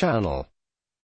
channel.